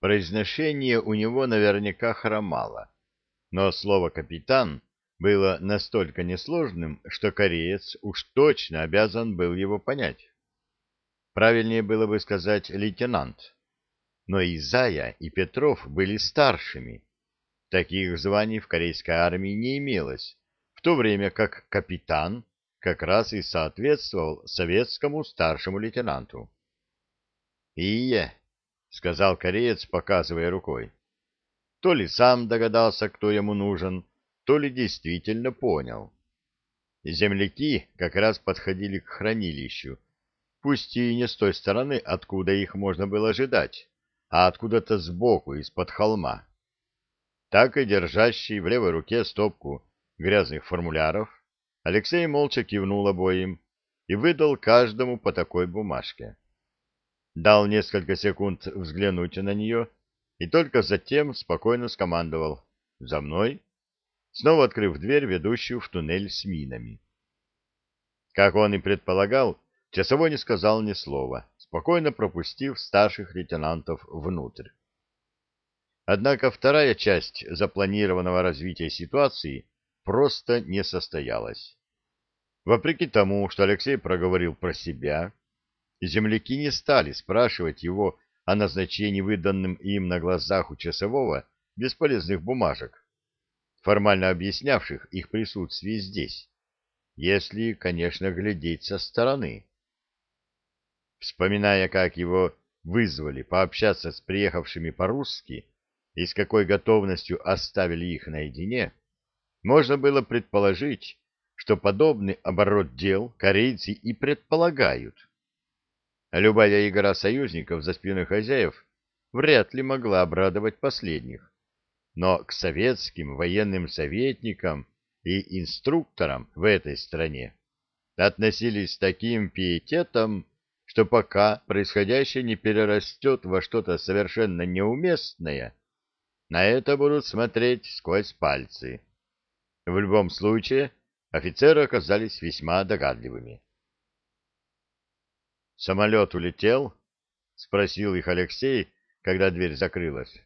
Произношение у него наверняка хромало, но слово «капитан» было настолько несложным, что кореец уж точно обязан был его понять. Правильнее было бы сказать «лейтенант». Но и Зая, и Петров были старшими. Таких званий в корейской армии не имелось, в то время как капитан как раз и соответствовал советскому старшему лейтенанту. «Ие», — сказал кореец, показывая рукой. То ли сам догадался, кто ему нужен, то ли действительно понял. Земляки как раз подходили к хранилищу, пусть и не с той стороны, откуда их можно было ожидать, а откуда-то сбоку, из-под холма. Так и держащий в левой руке стопку грязных формуляров, Алексей молча кивнул обоим и выдал каждому по такой бумажке. Дал несколько секунд взглянуть на нее и только затем спокойно скомандовал «За мной!», снова открыв дверь, ведущую в туннель с минами. Как он и предполагал, часовой не сказал ни слова, спокойно пропустив старших лейтенантов внутрь. Однако вторая часть запланированного развития ситуации просто не состоялась. Вопреки тому, что Алексей проговорил про себя, земляки не стали спрашивать его о назначении выданным им на глазах у часового бесполезных бумажек, формально объяснявших их присутствие здесь, если, конечно, глядеть со стороны. Вспоминая, как его вызвали пообщаться с приехавшими по-русски и с какой готовностью оставили их наедине, можно было предположить, что подобный оборот дел корейцы и предполагают. Любая игра союзников за спиной хозяев вряд ли могла обрадовать последних. Но к советским военным советникам и инструкторам в этой стране относились с таким пиететом, что пока происходящее не перерастет во что-то совершенно неуместное, на это будут смотреть сквозь пальцы. В любом случае, офицеры оказались весьма догадливыми. «Самолет улетел?» — спросил их Алексей, когда дверь закрылась.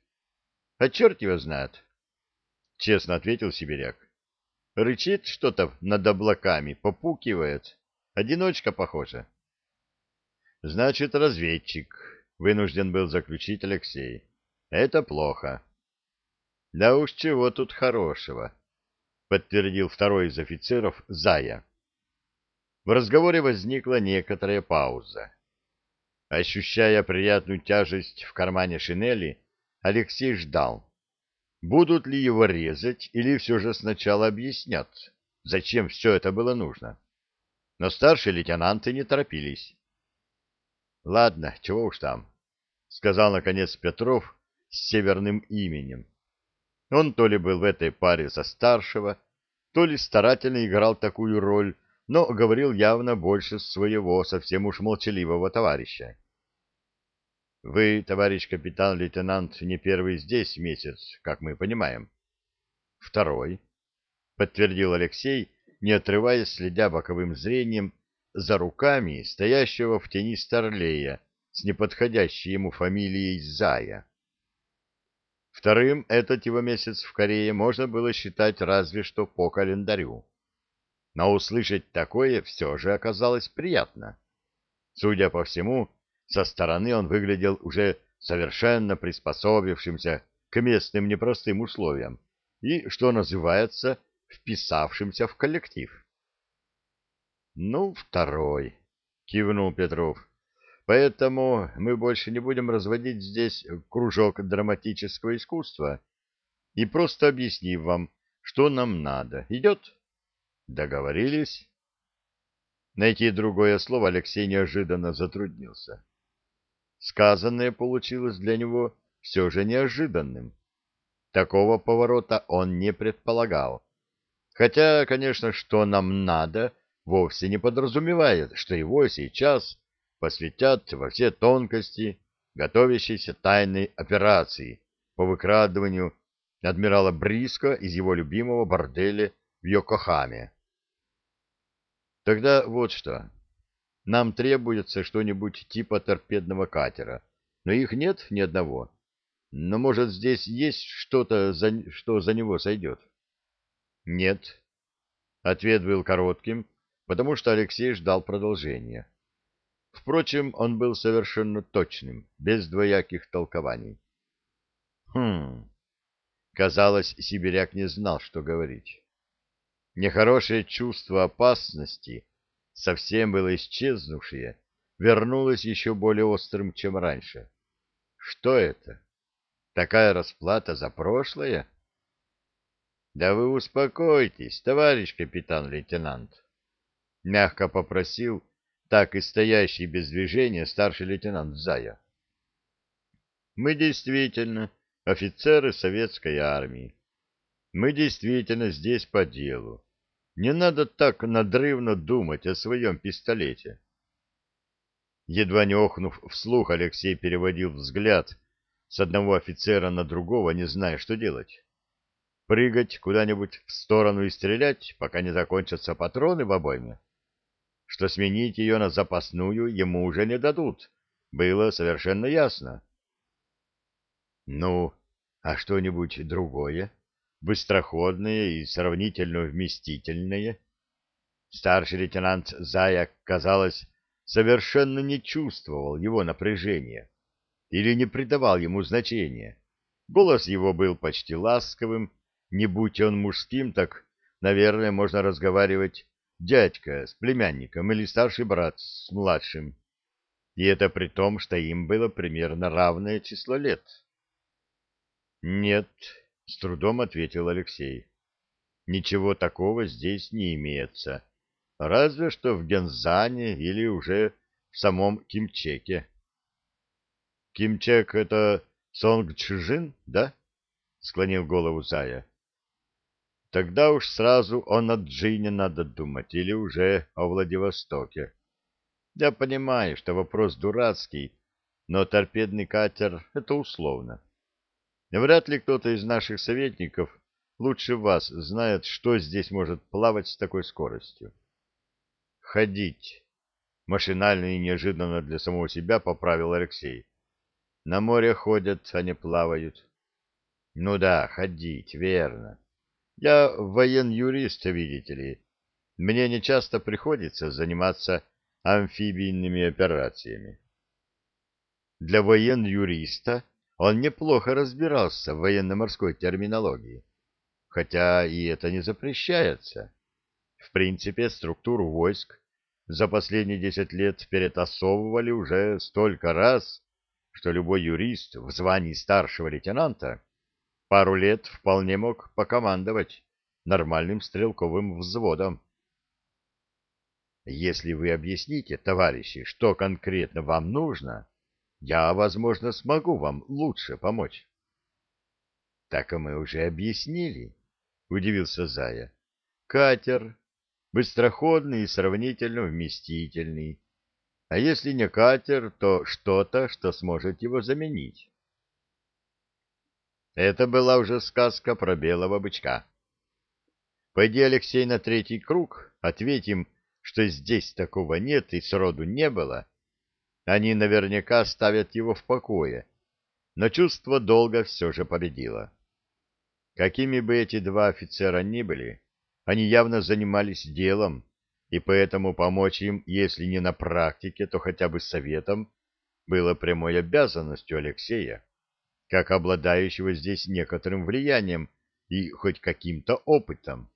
«А черт его знает!» — честно ответил сибиряк. «Рычит что-то над облаками, попукивает. Одиночка, похоже». «Значит, разведчик», — вынужден был заключить Алексей. «Это плохо». «Да уж чего тут хорошего» подтвердил второй из офицеров Зая. В разговоре возникла некоторая пауза. Ощущая приятную тяжесть в кармане шинели, Алексей ждал. Будут ли его резать или все же сначала объяснят, зачем все это было нужно. Но старшие лейтенанты не торопились. — Ладно, чего уж там, — сказал наконец Петров с северным именем. Он то ли был в этой паре за старшего, то ли старательно играл такую роль, но говорил явно больше своего, совсем уж молчаливого товарища. — Вы, товарищ капитан-лейтенант, не первый здесь месяц, как мы понимаем. — Второй, — подтвердил Алексей, не отрываясь, следя боковым зрением за руками стоящего в тени старлея с неподходящей ему фамилией Зая. Вторым этот его месяц в Корее можно было считать разве что по календарю. Но услышать такое все же оказалось приятно. Судя по всему, со стороны он выглядел уже совершенно приспособившимся к местным непростым условиям и, что называется, вписавшимся в коллектив. — Ну, второй, — кивнул Петров. Поэтому мы больше не будем разводить здесь кружок драматического искусства и просто объясним вам, что нам надо. Идет? Договорились? Найти другое слово Алексей неожиданно затруднился. Сказанное получилось для него все же неожиданным. Такого поворота он не предполагал. Хотя, конечно, что нам надо, вовсе не подразумевает, что его сейчас посвятят во все тонкости готовящейся тайной операции по выкрадыванию адмирала Бриска из его любимого борделя в Йокохаме. Тогда вот что. Нам требуется что-нибудь типа торпедного катера, но их нет ни одного. но, может, здесь есть что-то, за... что за него сойдет? Нет. Ответ был коротким, потому что Алексей ждал продолжения. Впрочем, он был совершенно точным, без двояких толкований. Хм. Казалось, сибиряк не знал, что говорить. Нехорошее чувство опасности, совсем было исчезнувшее, вернулось еще более острым, чем раньше. Что это? Такая расплата за прошлое? Да вы успокойтесь, товарищ капитан-лейтенант. Мягко попросил так и стоящий без движения старший лейтенант Зая. Мы действительно офицеры советской армии. Мы действительно здесь по делу. Не надо так надрывно думать о своем пистолете. Едва не охнув вслух, Алексей переводил взгляд с одного офицера на другого, не зная, что делать. Прыгать куда-нибудь в сторону и стрелять, пока не закончатся патроны в обойме. Что сменить ее на запасную ему уже не дадут, было совершенно ясно. Ну, а что-нибудь другое? Быстроходное и сравнительно вместительное? Старший лейтенант Зая, казалось, совершенно не чувствовал его напряжения или не придавал ему значения. Голос его был почти ласковым, не будь он мужским, так, наверное, можно разговаривать дядька с племянником или старший брат с младшим. И это при том, что им было примерно равное число лет. «Нет», — с трудом ответил Алексей. «Ничего такого здесь не имеется, разве что в Гензане или уже в самом Кимчеке». «Кимчек — это Сонгчжин, да?» — склонил голову Зая. «Тогда уж сразу о Наджине надо думать или уже о Владивостоке. Я понимаю, что вопрос дурацкий, но торпедный катер — это условно. Вряд ли кто-то из наших советников лучше вас знает, что здесь может плавать с такой скоростью. Ходить. Машинально и неожиданно для самого себя поправил Алексей. На море ходят, а не плавают. Ну да, ходить, верно. Я воен-юрист, видите ли. Мне не часто приходится заниматься амфибийными операциями. Для воен-юриста он неплохо разбирался в военно-морской терминологии, хотя и это не запрещается. В принципе, структуру войск за последние десять лет перетасовывали уже столько раз, что любой юрист в звании старшего лейтенанта пару лет вполне мог покомандовать нормальным стрелковым взводом. Если вы объясните, товарищи, что конкретно вам нужно, я, возможно, смогу вам лучше помочь. — Так мы уже объяснили, — удивился Зая. — Катер, быстроходный и сравнительно вместительный. А если не катер, то что-то, что сможет его заменить. Это была уже сказка про белого бычка. Пойди, Алексей, на третий круг, ответим, что здесь такого нет и сроду не было, они наверняка оставят его в покое, но чувство долга все же победило. Какими бы эти два офицера ни были, они явно занимались делом, и поэтому помочь им, если не на практике, то хотя бы советом, было прямой обязанностью Алексея, как обладающего здесь некоторым влиянием и хоть каким-то опытом.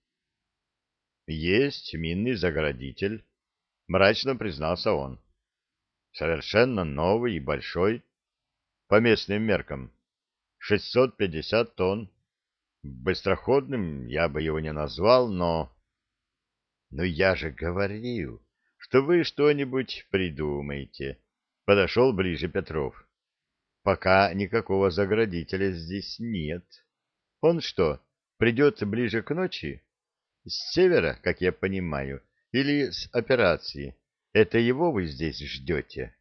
«Есть минный заградитель», — мрачно признался он совершенно новый и большой, по местным меркам, 650 тонн. Быстроходным я бы его не назвал, но... Но я же говорил, что вы что-нибудь придумаете. Подошел ближе Петров. Пока никакого заградителя здесь нет. Он что, придет ближе к ночи? С севера, как я понимаю, или с операции? Это его вы здесь ждете?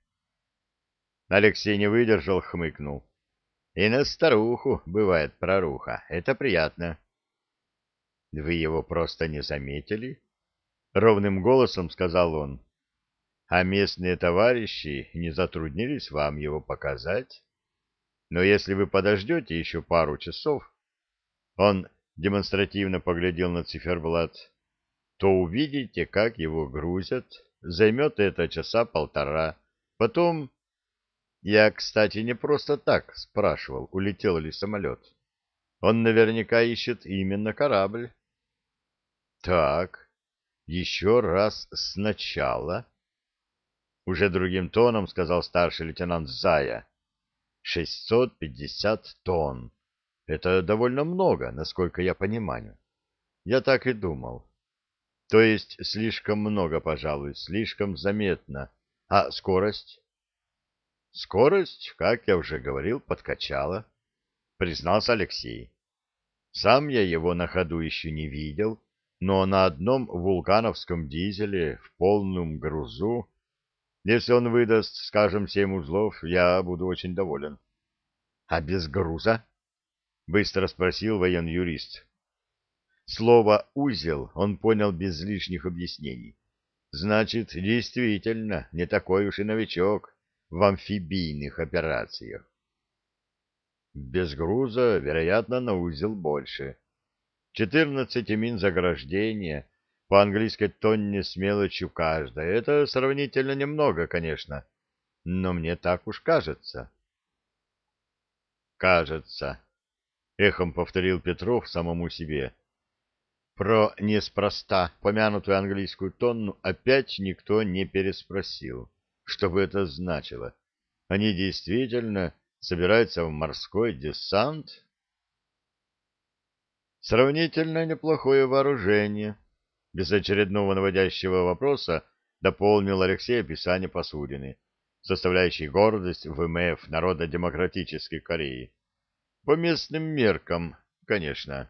Алексей не выдержал, хмыкнул. И на старуху бывает проруха. Это приятно. Вы его просто не заметили? Ровным голосом сказал он. А местные товарищи не затруднились вам его показать? Но если вы подождете еще пару часов, он демонстративно поглядел на циферблат, то увидите, как его грузят. Займет это часа полтора. Потом... Я, кстати, не просто так спрашивал, улетел ли самолет. Он наверняка ищет именно корабль. Так, еще раз сначала. Уже другим тоном сказал старший лейтенант Зая. Шестьсот пятьдесят тонн. Это довольно много, насколько я понимаю. Я так и думал. То есть слишком много, пожалуй, слишком заметно. А скорость? Скорость, как я уже говорил, подкачала, признался Алексей. Сам я его на ходу еще не видел, но на одном вулкановском дизеле в полном грузу, если он выдаст, скажем, семь узлов, я буду очень доволен. — А без груза? — быстро спросил воен-юрист. Слово «узел» он понял без лишних объяснений. Значит, действительно, не такой уж и новичок в амфибийных операциях. Без груза, вероятно, на узел больше. Четырнадцать мин заграждения, по английской тонне с мелочью каждая. Это сравнительно немного, конечно, но мне так уж кажется. «Кажется», — эхом повторил Петров самому себе. Про неспроста помянутую английскую тонну опять никто не переспросил. Что бы это значило? Они действительно собираются в морской десант? Сравнительно неплохое вооружение. Без очередного наводящего вопроса дополнил Алексей описание посудины, составляющей гордость ВМФ Народно-демократической Кореи. По местным меркам, конечно.